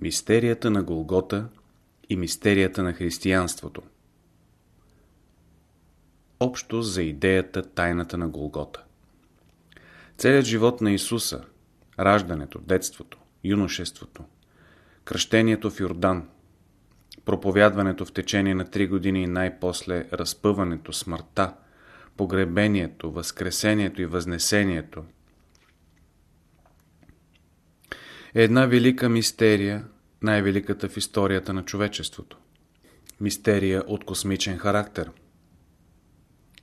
Мистерията на Голгота и мистерията на християнството. Общо за идеята тайната на Голгота. Целият живот на Исуса, раждането, детството, юношеството, кръщението в Йордан, проповядването в течение на три години и най-после разпъването, смъртта, погребението, възкресението и възнесението – е една велика мистерия, най-великата в историята на човечеството. Мистерия от космичен характер.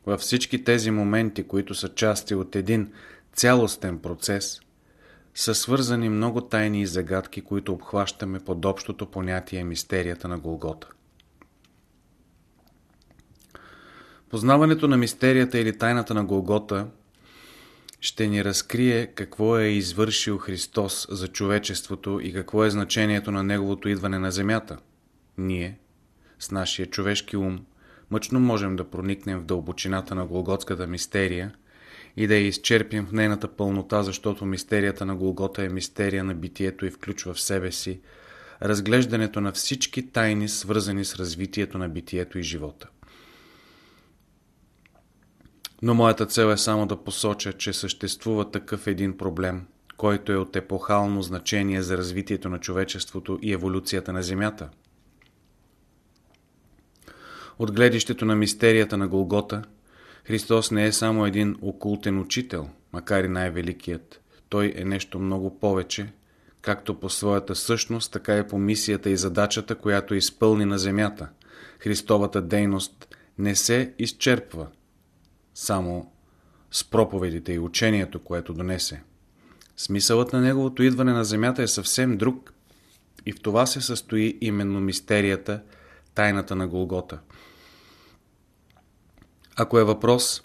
Във всички тези моменти, които са части от един цялостен процес, са свързани много тайни и загадки, които обхващаме под общото понятие мистерията на Голгота. Познаването на мистерията или тайната на Голгота – ще ни разкрие какво е извършил Христос за човечеството и какво е значението на Неговото идване на земята. Ние, с нашия човешки ум, мъчно можем да проникнем в дълбочината на Голготската мистерия и да я изчерпим в нейната пълнота, защото мистерията на Голгота е мистерия на битието и включва в себе си разглеждането на всички тайни, свързани с развитието на битието и живота. Но моята цел е само да посоча, че съществува такъв един проблем, който е от епохално значение за развитието на човечеството и еволюцията на Земята. От гледището на мистерията на Голгота, Христос не е само един окултен учител, макар и най-великият. Той е нещо много повече, както по своята същност, така и по мисията и задачата, която изпълни на земята. Христовата дейност не се изчерпва – само с проповедите и учението, което донесе. Смисълът на неговото идване на земята е съвсем друг и в това се състои именно мистерията, тайната на Голгота. Ако е въпрос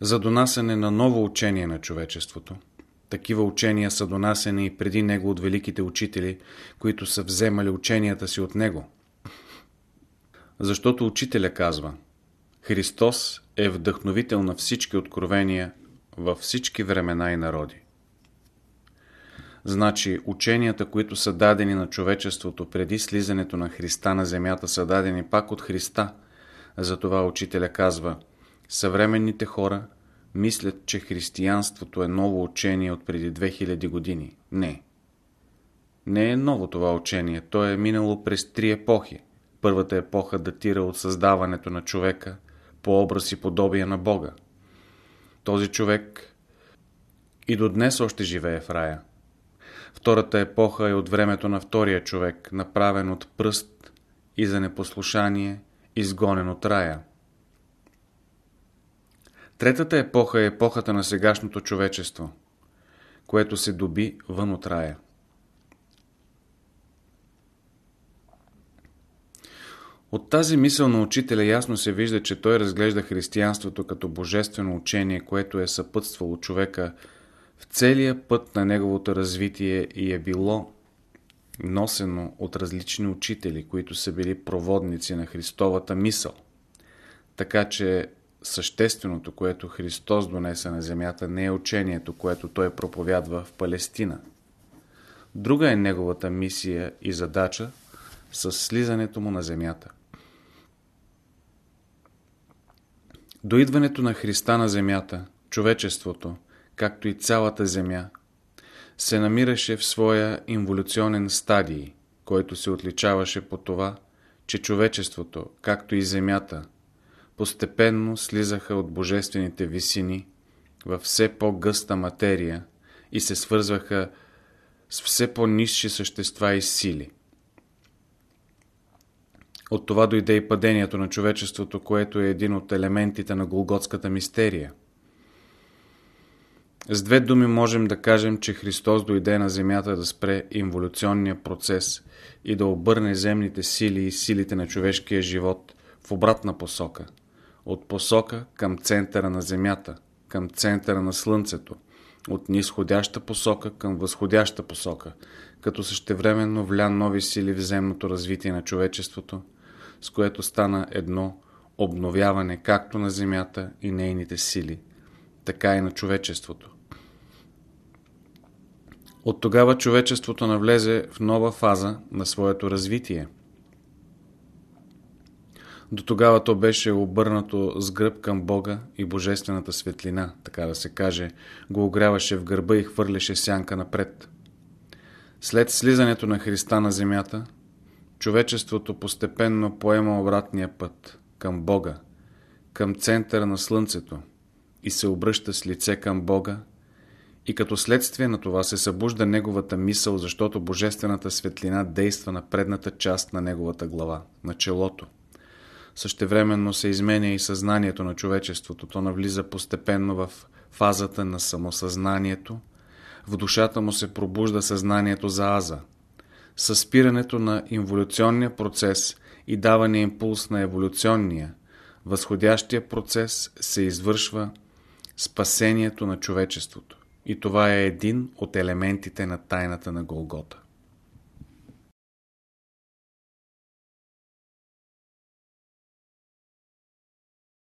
за донасене на ново учение на човечеството, такива учения са донасени и преди него от великите учители, които са вземали ученията си от него. Защото учителя казва – Христос е вдъхновител на всички откровения във всички времена и народи. Значи ученията, които са дадени на човечеството преди слизането на Христа на земята, са дадени пак от Христа. Затова учителя казва, съвременните хора мислят, че християнството е ново учение от преди 2000 години. Не. Не е ново това учение, то е минало през три епохи. Първата епоха датира от създаването на човека – по образ и подобие на Бога. Този човек и до днес още живее в рая. Втората епоха е от времето на втория човек, направен от пръст и за непослушание, изгонен от рая. Третата епоха е епохата на сегашното човечество, което се доби вън от рая. От тази мисъл на учителя ясно се вижда, че той разглежда християнството като божествено учение, което е съпътствало човека в целия път на неговото развитие и е било носено от различни учители, които са били проводници на Христовата мисъл. Така че същественото, което Христос донесе на земята, не е учението, което той проповядва в Палестина. Друга е неговата мисия и задача с слизането му на земята. До идването на Христа на земята, човечеството, както и цялата земя, се намираше в своя инволюционен стадий, който се отличаваше по това, че човечеството, както и земята, постепенно слизаха от божествените висини във все по-гъста материя и се свързваха с все по-низши същества и сили. От това дойде и падението на човечеството, което е един от елементите на Голготската мистерия. С две думи можем да кажем, че Христос дойде на земята да спре инволюционния процес и да обърне земните сили и силите на човешкия живот в обратна посока. От посока към центъра на земята, към центъра на слънцето, от нисходяща посока към възходяща посока, като същевременно вля нови сили в земното развитие на човечеството – с което стана едно обновяване както на Земята и нейните сили, така и на човечеството. От тогава човечеството навлезе в нова фаза на своето развитие. До тогава то беше обърнато с гръб към Бога и Божествената светлина, така да се каже, го огряваше в гърба и хвърляше сянка напред. След слизането на Христа на земята, човечеството постепенно поема обратния път към Бога, към центъра на Слънцето и се обръща с лице към Бога и като следствие на това се събужда неговата мисъл, защото божествената светлина действа на предната част на неговата глава, на челото. Същевременно се изменя и съзнанието на човечеството. То навлиза постепенно в фазата на самосъзнанието. В душата му се пробужда съзнанието за аза. Със спирането на инволюционния процес и даване импулс на еволюционния, възходящия процес се извършва спасението на човечеството. И това е един от елементите на тайната на Голгота.